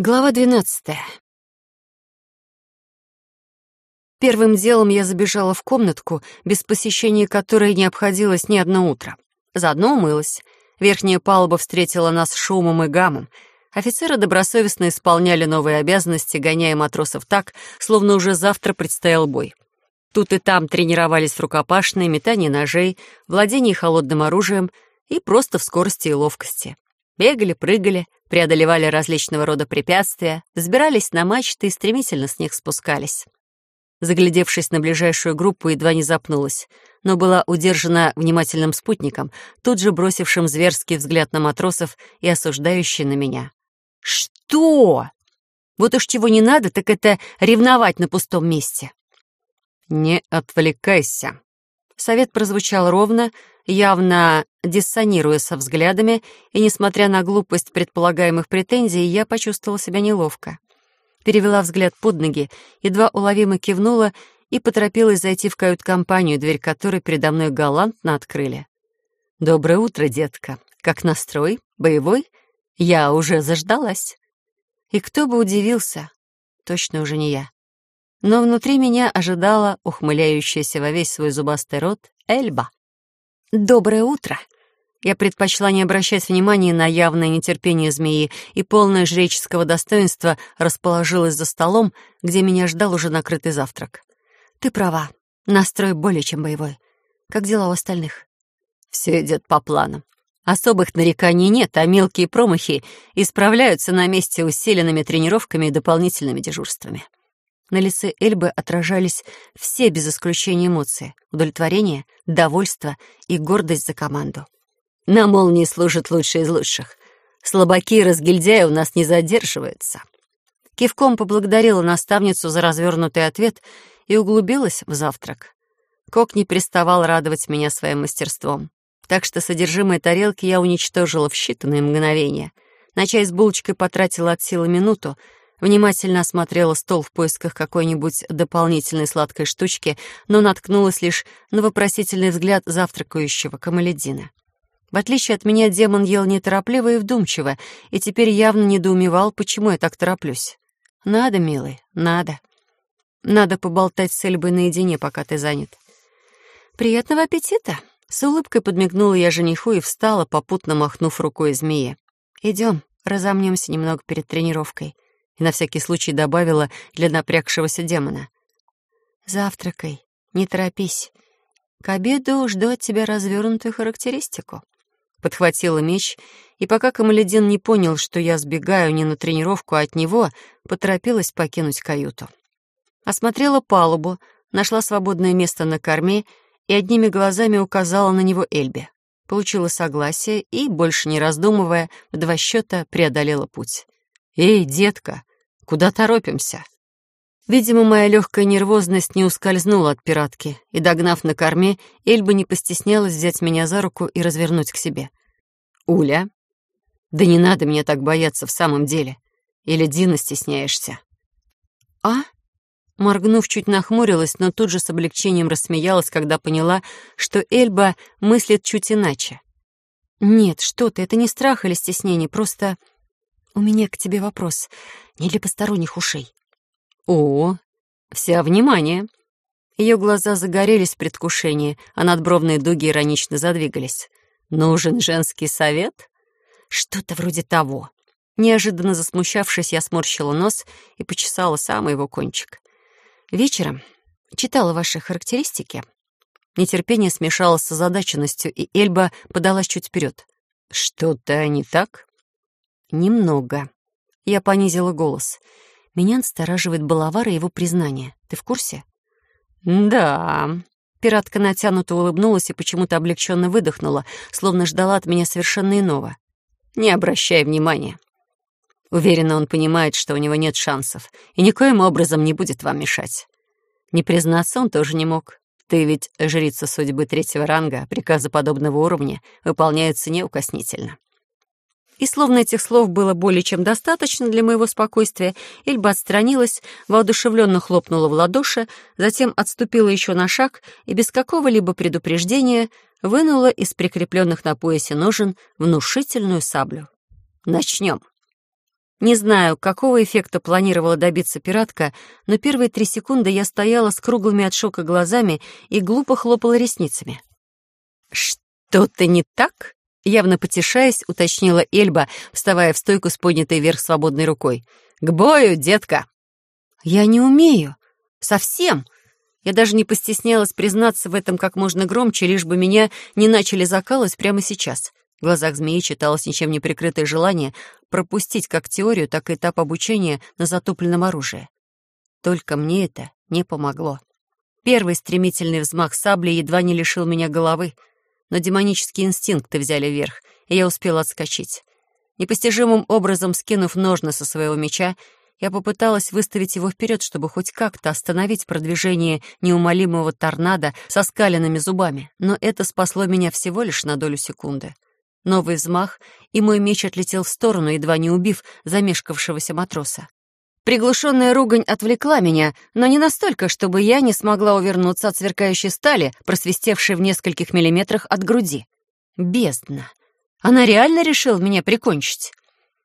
Глава двенадцатая. Первым делом я забежала в комнатку, без посещения которой не обходилось ни одно утро. Заодно умылась. Верхняя палуба встретила нас шумом и гамом. Офицеры добросовестно исполняли новые обязанности, гоняя матросов так, словно уже завтра предстоял бой. Тут и там тренировались в рукопашной, метании ножей, владении холодным оружием и просто в скорости и ловкости. Бегали, прыгали, преодолевали различного рода препятствия, взбирались на мачты и стремительно с них спускались. Заглядевшись на ближайшую группу, едва не запнулась, но была удержана внимательным спутником, тут же бросившим зверский взгляд на матросов и осуждающий на меня. «Что? Вот уж чего не надо, так это ревновать на пустом месте». «Не отвлекайся». Совет прозвучал ровно, явно диссонируя со взглядами, и, несмотря на глупость предполагаемых претензий, я почувствовала себя неловко. Перевела взгляд под ноги, едва уловимо кивнула и поторопилась зайти в кают-компанию, дверь которой передо мной галантно открыли. «Доброе утро, детка. Как настрой? Боевой? Я уже заждалась». И кто бы удивился, точно уже не я. Но внутри меня ожидала ухмыляющаяся во весь свой зубастый рот Эльба. «Доброе утро!» Я предпочла не обращать внимания на явное нетерпение змеи и полное жреческого достоинства расположилась за столом, где меня ждал уже накрытый завтрак. «Ты права. Настрой более чем боевой. Как дела у остальных?» «Все идет по плану. Особых нареканий нет, а мелкие промахи исправляются на месте усиленными тренировками и дополнительными дежурствами». На лице Эльбы отражались все без исключения эмоции — удовлетворение, довольство и гордость за команду. «На молнии служат лучшие из лучших. Слабаки и разгильдяи у нас не задерживаются». Кивком поблагодарила наставницу за развернутый ответ и углубилась в завтрак. Кок не приставал радовать меня своим мастерством, так что содержимое тарелки я уничтожила в считанные мгновения. На чай с булочкой потратила от силы минуту — Внимательно осмотрела стол в поисках какой-нибудь дополнительной сладкой штучки, но наткнулась лишь на вопросительный взгляд завтракающего Камаледина. В отличие от меня, демон ел неторопливо и вдумчиво, и теперь явно недоумевал, почему я так тороплюсь. «Надо, милый, надо. Надо поболтать с Эльбой наедине, пока ты занят». «Приятного аппетита!» С улыбкой подмигнула я жениху и встала, попутно махнув рукой змеи. «Идем, разомнемся немного перед тренировкой» и на всякий случай добавила для напрягшегося демона. «Завтракай, не торопись. К обеду жду от тебя развернутую характеристику». Подхватила меч, и пока Камаледин не понял, что я сбегаю не на тренировку, а от него, поторопилась покинуть каюту. Осмотрела палубу, нашла свободное место на корме и одними глазами указала на него Эльбе. Получила согласие и, больше не раздумывая, в два счета преодолела путь. «Эй, детка, Куда торопимся?» Видимо, моя легкая нервозность не ускользнула от пиратки, и, догнав на корме, Эльба не постеснялась взять меня за руку и развернуть к себе. «Уля? Да не надо мне так бояться в самом деле. Или Дина стесняешься?» «А?» Моргнув, чуть нахмурилась, но тут же с облегчением рассмеялась, когда поняла, что Эльба мыслит чуть иначе. «Нет, что ты, это не страх или стеснение, просто...» «У меня к тебе вопрос. Не для посторонних ушей». «О, вся внимание!» Ее глаза загорелись в предвкушении, а надбровные дуги иронично задвигались. «Нужен женский совет?» «Что-то вроде того». Неожиданно засмущавшись, я сморщила нос и почесала самый его кончик. Вечером читала ваши характеристики. Нетерпение смешалось с озадаченностью, и Эльба подалась чуть вперед. «Что-то не так?» «Немного». Я понизила голос. Меня настораживает Балавар и его признание. Ты в курсе? «Да». Пиратка натянуто улыбнулась и почему-то облегченно выдохнула, словно ждала от меня совершенно иного. «Не обращай внимания». Уверена, он понимает, что у него нет шансов, и никоим образом не будет вам мешать. Не признаться он тоже не мог. Ты ведь жрица судьбы третьего ранга, приказы подобного уровня выполняются неукоснительно. И словно этих слов было более чем достаточно для моего спокойствия, Эльба отстранилась, воодушевленно хлопнула в ладоши, затем отступила еще на шаг и без какого-либо предупреждения вынула из прикрепленных на поясе ножен внушительную саблю. «Начнем!» Не знаю, какого эффекта планировала добиться пиратка, но первые три секунды я стояла с круглыми от шока глазами и глупо хлопала ресницами. «Что-то не так?» Явно потешаясь, уточнила Эльба, вставая в стойку с поднятой вверх свободной рукой. «К бою, детка!» «Я не умею. Совсем!» Я даже не постеснялась признаться в этом как можно громче, лишь бы меня не начали закалывать прямо сейчас. В глазах змеи читалось ничем не прикрытое желание пропустить как теорию, так и этап обучения на затопленном оружии. Только мне это не помогло. Первый стремительный взмах сабли едва не лишил меня головы, но демонические инстинкты взяли верх, и я успела отскочить. Непостижимым образом скинув ножны со своего меча, я попыталась выставить его вперед, чтобы хоть как-то остановить продвижение неумолимого торнадо со скаленными зубами, но это спасло меня всего лишь на долю секунды. Новый взмах, и мой меч отлетел в сторону, едва не убив замешкавшегося матроса. Приглушенная ругань отвлекла меня, но не настолько, чтобы я не смогла увернуться от сверкающей стали, просвистевшей в нескольких миллиметрах от груди. Бездна. Она реально решила меня прикончить?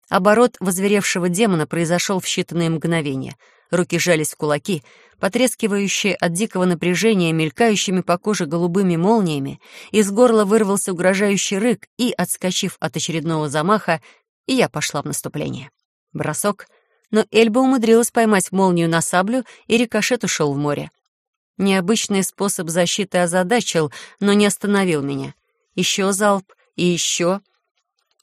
Оборот возверевшего демона произошел в считанные мгновения. Руки сжались в кулаки, потрескивающие от дикого напряжения, мелькающими по коже голубыми молниями, из горла вырвался угрожающий рык, и, отскочив от очередного замаха, я пошла в наступление. Бросок — но Эльба умудрилась поймать молнию на саблю, и рикошет ушел в море. Необычный способ защиты озадачил, но не остановил меня. Еще залп и еще.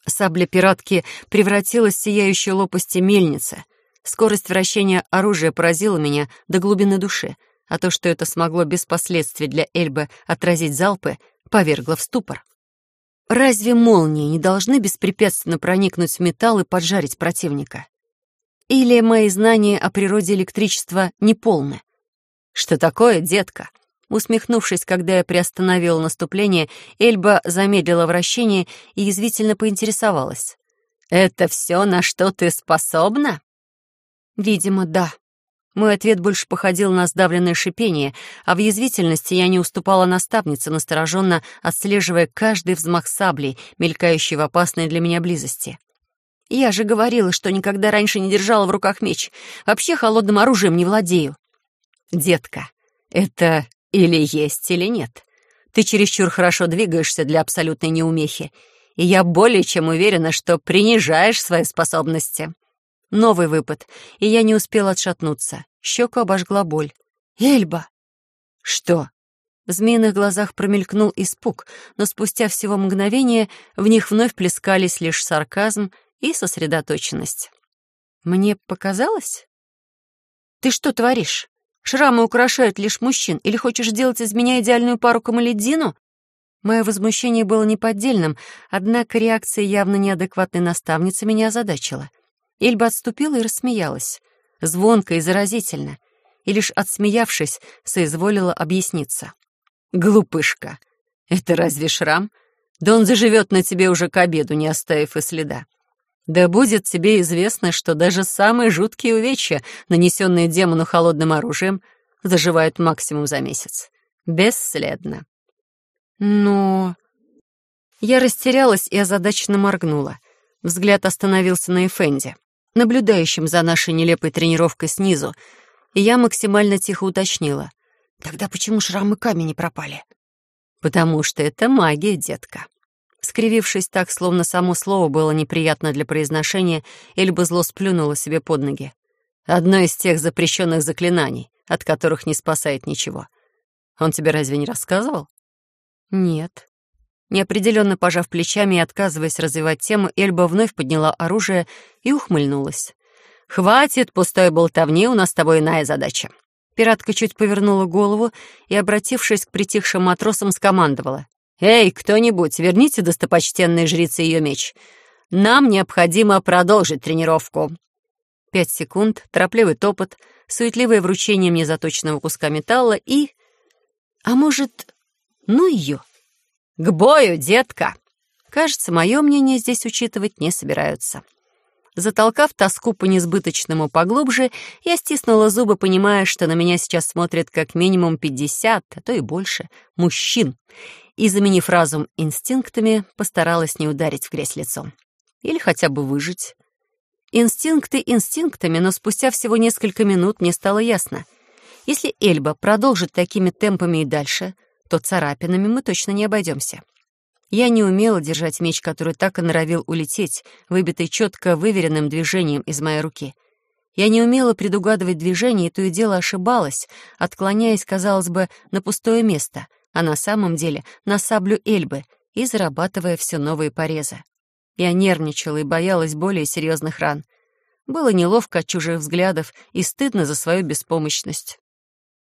Сабля пиратки превратилась в сияющую лопасти мельницы. Скорость вращения оружия поразила меня до глубины души, а то, что это смогло без последствий для Эльбы отразить залпы, повергло в ступор. Разве молнии не должны беспрепятственно проникнуть в металл и поджарить противника? Или мои знания о природе электричества неполны? «Что такое, детка?» Усмехнувшись, когда я приостановила наступление, Эльба замедлила вращение и язвительно поинтересовалась. «Это все, на что ты способна?» «Видимо, да». Мой ответ больше походил на сдавленное шипение, а в язвительности я не уступала наставнице, настороженно отслеживая каждый взмах саблей, мелькающий в опасной для меня близости. Я же говорила, что никогда раньше не держала в руках меч. Вообще холодным оружием не владею. Детка, это или есть, или нет. Ты чересчур хорошо двигаешься для абсолютной неумехи, и я более чем уверена, что принижаешь свои способности. Новый выпад, и я не успела отшатнуться. Щеку обожгла боль. «Эльба!» «Что?» В змеиных глазах промелькнул испуг, но спустя всего мгновение в них вновь плескались лишь сарказм и сосредоточенность. Мне показалось? Ты что творишь? Шрамы украшают лишь мужчин, или хочешь сделать из меня идеальную пару Камаледдину? Мое возмущение было неподдельным, однако реакция явно неадекватной наставницы меня озадачила. Эльба отступила и рассмеялась. Звонко и заразительно. И лишь отсмеявшись, соизволила объясниться. «Глупышка, это разве шрам? Да он заживет на тебе уже к обеду, не оставив и следа. Да будет тебе известно, что даже самые жуткие увечья, нанесенные демону холодным оружием, заживают максимум за месяц. Бесследно. Но... Я растерялась и озадаченно моргнула. Взгляд остановился на Эфенде, наблюдающем за нашей нелепой тренировкой снизу, и я максимально тихо уточнила. «Тогда почему шрамы камени пропали?» «Потому что это магия, детка», Скривившись так, словно само слово было неприятно для произношения, Эльба зло сплюнула себе под ноги. Одно из тех запрещенных заклинаний, от которых не спасает ничего. Он тебе разве не рассказывал? Нет. Неопределенно пожав плечами и отказываясь развивать тему, Эльба вновь подняла оружие и ухмыльнулась. «Хватит пустой болтовни, у нас с тобой иная задача». Пиратка чуть повернула голову и, обратившись к притихшим матросам, скомандовала. «Эй, кто-нибудь, верните достопочтенной жрице ее меч. Нам необходимо продолжить тренировку». Пять секунд, торопливый топот, суетливое вручение мне заточенного куска металла и... А может, ну ее? К бою, детка! Кажется, мое мнение здесь учитывать не собираются. Затолкав тоску по несбыточному поглубже, я стиснула зубы, понимая, что на меня сейчас смотрят как минимум пятьдесят, а то и больше, мужчин и, заменив разум инстинктами, постаралась не ударить в грязь лицом. Или хотя бы выжить. Инстинкты инстинктами, но спустя всего несколько минут мне стало ясно. Если Эльба продолжит такими темпами и дальше, то царапинами мы точно не обойдемся. Я не умела держать меч, который так и норовил улететь, выбитый четко выверенным движением из моей руки. Я не умела предугадывать движение, и то и дело ошибалась, отклоняясь, казалось бы, на пустое место, а на самом деле на саблю Эльбы и зарабатывая все новые порезы. Я нервничала и боялась более серьезных ран. Было неловко от чужих взглядов и стыдно за свою беспомощность.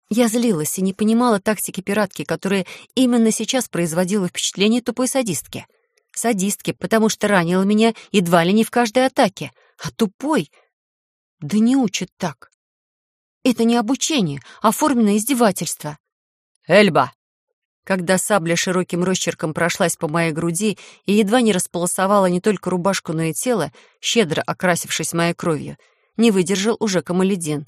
Я злилась и не понимала тактики пиратки, которая именно сейчас производила впечатление тупой садистки. Садистки, потому что ранила меня едва ли не в каждой атаке, а тупой... Да не учат так. Это не обучение, а форменное издевательство. «Эльба!» Когда сабля широким росчерком прошлась по моей груди и едва не располосовала не только рубашку, но и тело, щедро окрасившись моей кровью, не выдержал уже Камаледин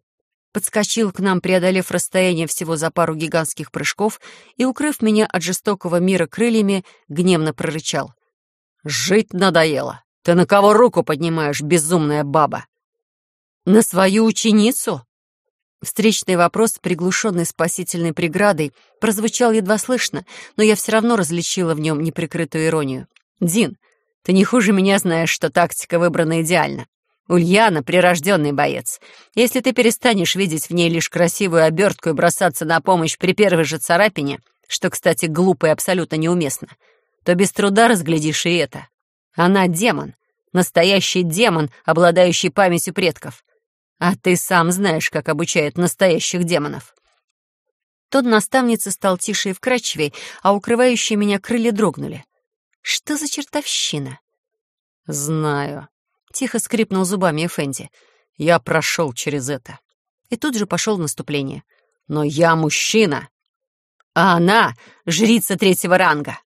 подскочил к нам, преодолев расстояние всего за пару гигантских прыжков и, укрыв меня от жестокого мира крыльями, гневно прорычал. «Жить надоело! Ты на кого руку поднимаешь, безумная баба?» «На свою ученицу?» Встречный вопрос, приглушенный спасительной преградой, прозвучал едва слышно, но я все равно различила в нем неприкрытую иронию. «Дин, ты не хуже меня знаешь, что тактика выбрана идеально. Ульяна — прирожденный боец. Если ты перестанешь видеть в ней лишь красивую обертку и бросаться на помощь при первой же царапине, что, кстати, глупо и абсолютно неуместно, то без труда разглядишь и это. Она демон, настоящий демон, обладающий памятью предков. А ты сам знаешь, как обучают настоящих демонов. Тот наставница стал тише и вкрадчивей, а укрывающие меня крылья дрогнули. Что за чертовщина? Знаю, Тихо скрипнул зубами Эфенди. «Я прошел через это». И тут же пошел в наступление. «Но я мужчина, а она — жрица третьего ранга».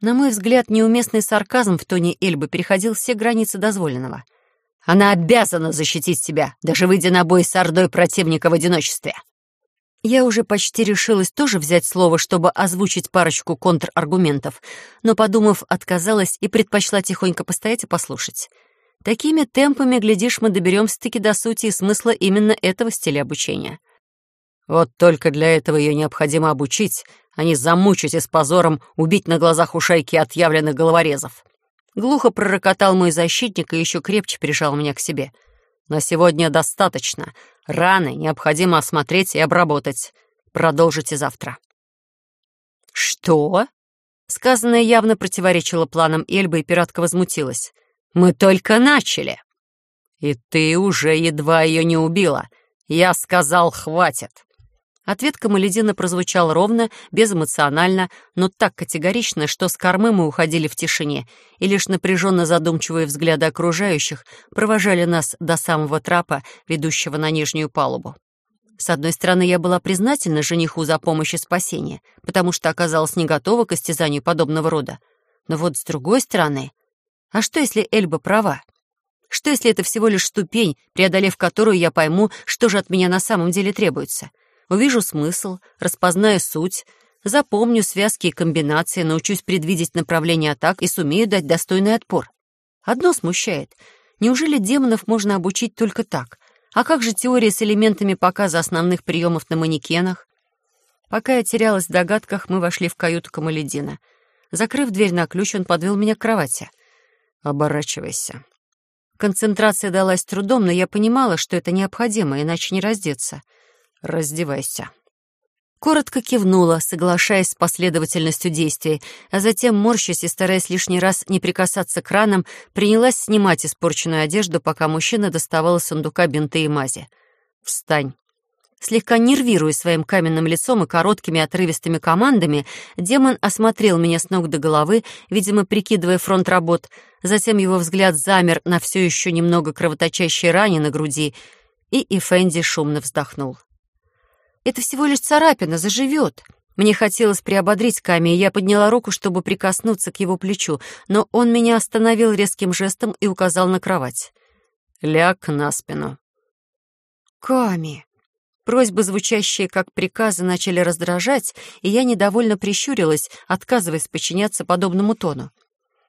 На мой взгляд, неуместный сарказм в тоне Эльбы переходил все границы дозволенного. «Она обязана защитить тебя, даже выйдя на бой с ордой противника в одиночестве». Я уже почти решилась тоже взять слово, чтобы озвучить парочку контраргументов, но, подумав, отказалась и предпочла тихонько постоять и послушать. Такими темпами, глядишь, мы доберемся-таки до сути и смысла именно этого стиля обучения. Вот только для этого ее необходимо обучить, а не замучить и с позором убить на глазах у шайки отъявленных головорезов. Глухо пророкотал мой защитник и еще крепче прижал меня к себе. На сегодня достаточно. Раны необходимо осмотреть и обработать. Продолжите завтра. Что? Сказанное явно противоречило планам Эльбы, и пиратка возмутилась. Мы только начали. И ты уже едва ее не убила. Я сказал, хватит. Ответ Камаледина прозвучал ровно, безэмоционально, но так категорично, что с кормы мы уходили в тишине, и лишь напряженно задумчивые взгляды окружающих провожали нас до самого трапа, ведущего на нижнюю палубу. С одной стороны, я была признательна жениху за помощь и спасение, потому что оказалась не готова к истязанию подобного рода. Но вот с другой стороны, а что, если Эльба права? Что, если это всего лишь ступень, преодолев которую я пойму, что же от меня на самом деле требуется? Увижу смысл, распознаю суть, запомню связки и комбинации, научусь предвидеть направление атак и сумею дать достойный отпор. Одно смущает. Неужели демонов можно обучить только так? А как же теория с элементами показа основных приемов на манекенах? Пока я терялась в догадках, мы вошли в каюту Камаледина. Закрыв дверь на ключ, он подвел меня к кровати — Оборачивайся. Концентрация далась трудом, но я понимала, что это необходимо, иначе не раздеться. Раздевайся. Коротко кивнула, соглашаясь с последовательностью действий, а затем, морщась и стараясь лишний раз не прикасаться к ранам, принялась снимать испорченную одежду, пока мужчина доставал из сундука бинты и мази. «Встань!» Слегка нервируя своим каменным лицом и короткими отрывистыми командами, демон осмотрел меня с ног до головы, видимо, прикидывая фронт работ. Затем его взгляд замер на все еще немного кровоточащей ране на груди, и Эфенди шумно вздохнул. «Это всего лишь царапина, заживет!» Мне хотелось приободрить Ками, и я подняла руку, чтобы прикоснуться к его плечу, но он меня остановил резким жестом и указал на кровать. «Ляг на спину». «Ками!» Просьбы, звучащие как приказы, начали раздражать, и я недовольно прищурилась, отказываясь подчиняться подобному тону.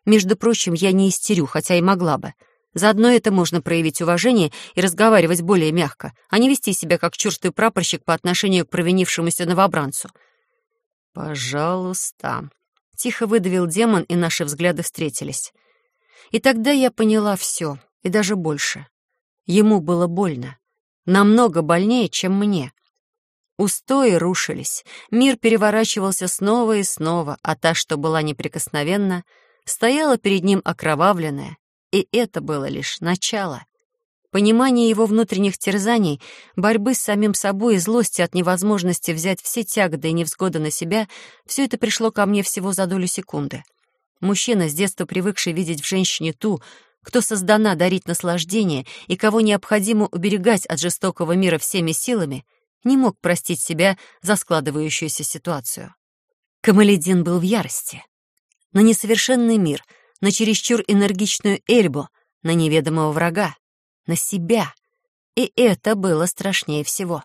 Между прочим, я не истерю, хотя и могла бы. Заодно это можно проявить уважение и разговаривать более мягко, а не вести себя как черствый прапорщик по отношению к провинившемуся новобранцу. «Пожалуйста», — тихо выдавил демон, и наши взгляды встретились. И тогда я поняла все, и даже больше. Ему было больно. Намного больнее, чем мне. Устои рушились, мир переворачивался снова и снова, а та, что была неприкосновенна, стояла перед ним окровавленная, и это было лишь начало. Понимание его внутренних терзаний, борьбы с самим собой и злости от невозможности взять все тяготы и невзгоды на себя, все это пришло ко мне всего за долю секунды. Мужчина, с детства привыкший видеть в женщине ту, кто создана дарить наслаждение и кого необходимо уберегать от жестокого мира всеми силами, не мог простить себя за складывающуюся ситуацию. Камаледин был в ярости. На несовершенный мир — на чересчур энергичную Эльбу, на неведомого врага, на себя. И это было страшнее всего.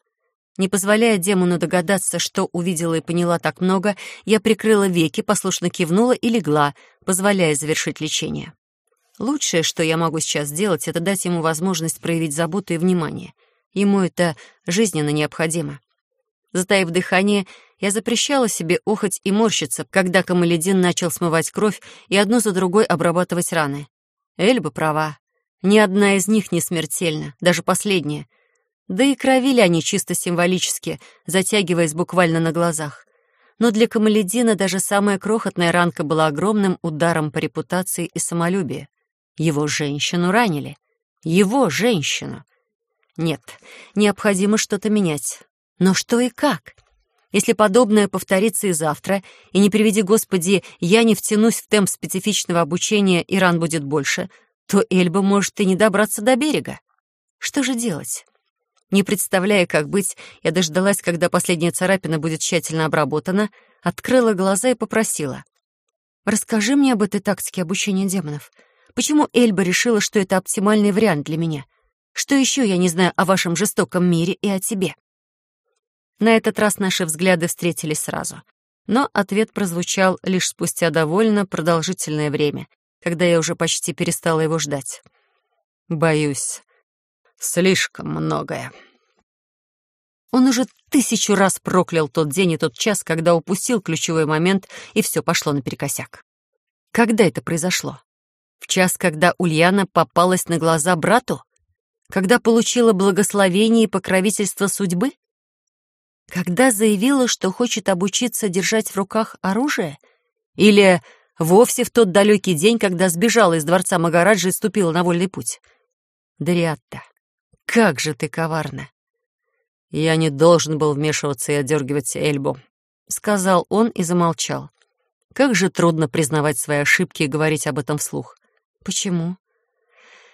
Не позволяя демону догадаться, что увидела и поняла так много, я прикрыла веки, послушно кивнула и легла, позволяя завершить лечение. Лучшее, что я могу сейчас сделать, это дать ему возможность проявить заботу и внимание. Ему это жизненно необходимо. Затаив дыхание, я запрещала себе охоть и морщиться, когда Камаледин начал смывать кровь и одну за другой обрабатывать раны. Эльба права. Ни одна из них не смертельна, даже последняя. Да и кровили они чисто символически, затягиваясь буквально на глазах. Но для Камаледина даже самая крохотная ранка была огромным ударом по репутации и самолюбию. Его женщину ранили. Его женщину. Нет, необходимо что-то менять. Но что и как? Если подобное повторится и завтра, и не приведи Господи, я не втянусь в темп специфичного обучения, и ран будет больше, то Эльба может и не добраться до берега. Что же делать? Не представляя, как быть, я дождалась, когда последняя царапина будет тщательно обработана, открыла глаза и попросила. «Расскажи мне об этой тактике обучения демонов. Почему Эльба решила, что это оптимальный вариант для меня? Что еще я не знаю о вашем жестоком мире и о тебе?» На этот раз наши взгляды встретились сразу. Но ответ прозвучал лишь спустя довольно продолжительное время, когда я уже почти перестала его ждать. «Боюсь, слишком многое». Он уже тысячу раз проклял тот день и тот час, когда упустил ключевой момент, и все пошло наперекосяк. Когда это произошло? В час, когда Ульяна попалась на глаза брату? Когда получила благословение и покровительство судьбы? Когда заявила, что хочет обучиться держать в руках оружие? Или вовсе в тот далекий день, когда сбежала из дворца Магараджи и ступила на вольный путь? Дариатта, как же ты коварна! Я не должен был вмешиваться и одергивать Эльбу, сказал он и замолчал. Как же трудно признавать свои ошибки и говорить об этом вслух. Почему?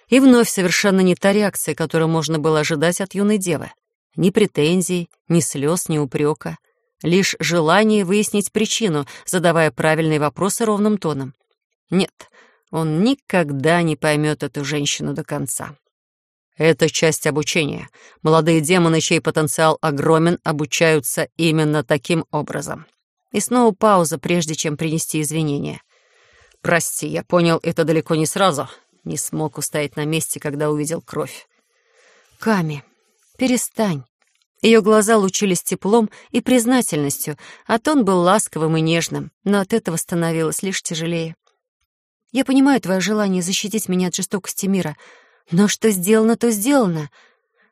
И вновь совершенно не та реакция, которую можно было ожидать от юной девы. Ни претензий, ни слез, ни упрека. Лишь желание выяснить причину, задавая правильные вопросы ровным тоном. Нет, он никогда не поймет эту женщину до конца. Это часть обучения. Молодые демоны, чей потенциал огромен, обучаются именно таким образом. И снова пауза, прежде чем принести извинения. «Прости, я понял это далеко не сразу. Не смог устоять на месте, когда увидел кровь». «Ками, перестань». Ее глаза лучились теплом и признательностью, а тон был ласковым и нежным, но от этого становилось лишь тяжелее. «Я понимаю твое желание защитить меня от жестокости мира, но что сделано, то сделано.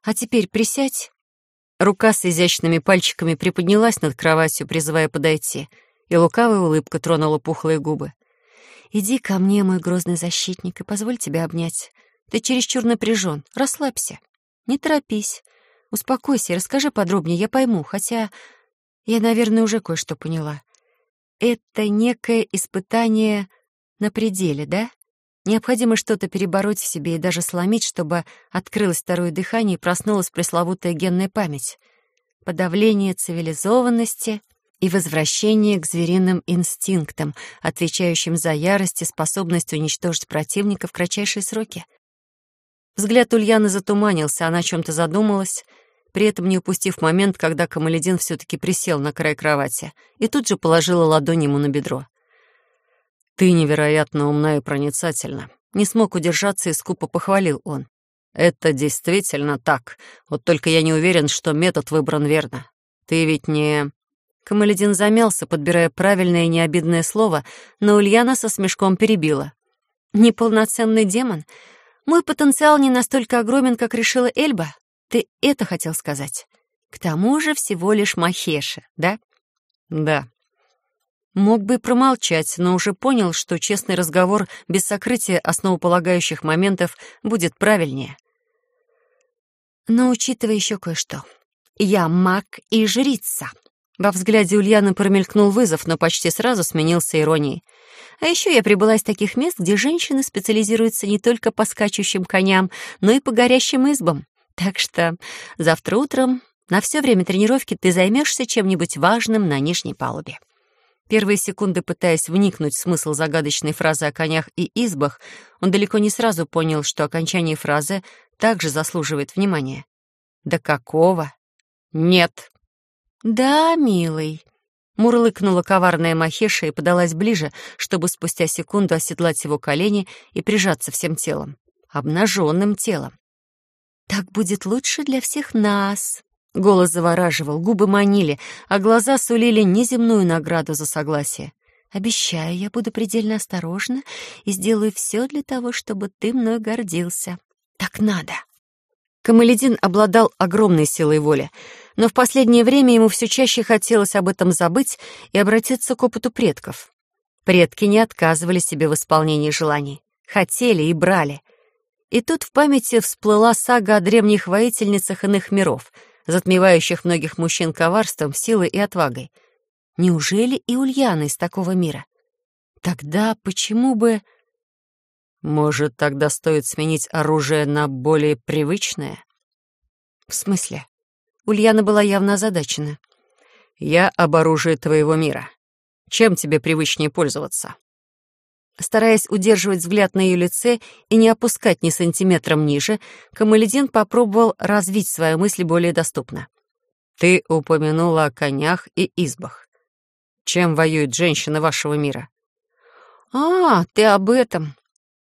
А теперь присядь». Рука с изящными пальчиками приподнялась над кроватью, призывая подойти, и лукавая улыбка тронула пухлые губы. «Иди ко мне, мой грозный защитник, и позволь тебя обнять. Ты чересчур напряжен. Расслабься. Не торопись. Успокойся расскажи подробнее, я пойму, хотя я, наверное, уже кое-что поняла. Это некое испытание на пределе, да? Необходимо что-то перебороть в себе и даже сломить, чтобы открылось второе дыхание и проснулась пресловутая генная память. Подавление цивилизованности и возвращение к звериным инстинктам, отвечающим за ярость и способность уничтожить противника в кратчайшие сроки. Взгляд Ульяны затуманился, она о чем-то задумалась, при этом не упустив момент, когда Камаледин все-таки присел на край кровати и тут же положила ладонь ему на бедро. «Ты невероятно умна и проницательна, Не смог удержаться и скупо похвалил он. «Это действительно так. Вот только я не уверен, что метод выбран верно. Ты ведь не...» Камаледин замялся, подбирая правильное и необидное слово, но Ульяна со смешком перебила. «Неполноценный демон? Мой потенциал не настолько огромен, как решила Эльба? Ты это хотел сказать? К тому же всего лишь Махеша, да?» «Да». Мог бы промолчать, но уже понял, что честный разговор без сокрытия основополагающих моментов будет правильнее. Но учитывая еще кое-что. Я маг и жрица. Во взгляде Ульяны промелькнул вызов, но почти сразу сменился иронией. А еще я прибыла из таких мест, где женщины специализируются не только по скачущим коням, но и по горящим избам. Так что завтра утром на все время тренировки ты займешься чем-нибудь важным на нижней палубе. Первые секунды, пытаясь вникнуть в смысл загадочной фразы о конях и избах, он далеко не сразу понял, что окончание фразы также заслуживает внимания. «Да какого?» «Нет», «Да, милый», — мурлыкнула коварная Махеша и подалась ближе, чтобы спустя секунду оседлать его колени и прижаться всем телом, обнаженным телом. «Так будет лучше для всех нас», — голос завораживал, губы манили, а глаза сулили неземную награду за согласие. «Обещаю, я буду предельно осторожна и сделаю все для того, чтобы ты мной гордился. Так надо». Камаледин обладал огромной силой воли, но в последнее время ему все чаще хотелось об этом забыть и обратиться к опыту предков. Предки не отказывали себе в исполнении желаний, хотели и брали. И тут в памяти всплыла сага о древних воительницах иных миров, затмевающих многих мужчин коварством, силой и отвагой. Неужели и Ульяна из такого мира? Тогда почему бы... Может, тогда стоит сменить оружие на более привычное? В смысле? Ульяна была явно озадачена. Я об оружии твоего мира. Чем тебе привычнее пользоваться? Стараясь удерживать взгляд на ее лице и не опускать ни сантиметром ниже, Камаледин попробовал развить свои мысли более доступно. Ты упомянула о конях и избах. Чем воюют женщины вашего мира? А, ты об этом.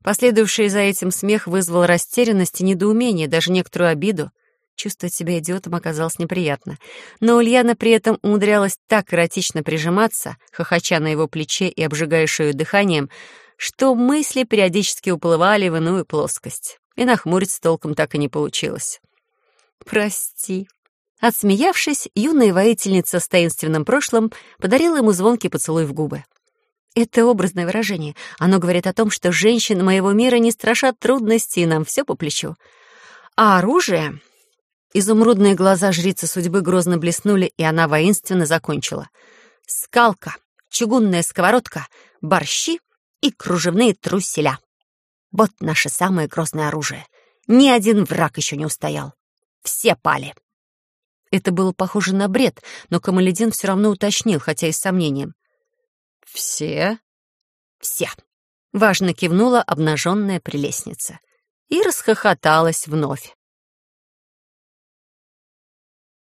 Последовавший за этим смех вызвал растерянность и недоумение, даже некоторую обиду. Чувствовать себя идиотом оказалось неприятно. Но Ульяна при этом умудрялась так эротично прижиматься, хохоча на его плече и обжигая шею дыханием, что мысли периодически уплывали в иную плоскость. И нахмуриться толком так и не получилось. «Прости». Отсмеявшись, юная воительница с таинственным прошлым подарила ему звонкий поцелуй в губы. Это образное выражение. Оно говорит о том, что женщины моего мира не страшат трудностей, и нам все по плечу. А оружие... Изумрудные глаза жрицы судьбы грозно блеснули, и она воинственно закончила. Скалка, чугунная сковородка, борщи и кружевные труселя. Вот наше самое грозное оружие. Ни один враг еще не устоял. Все пали. Это было похоже на бред, но Камаледин все равно уточнил, хотя и с сомнением. «Все?» «Все», — важно кивнула обнаженная прелестница. И расхохоталась вновь.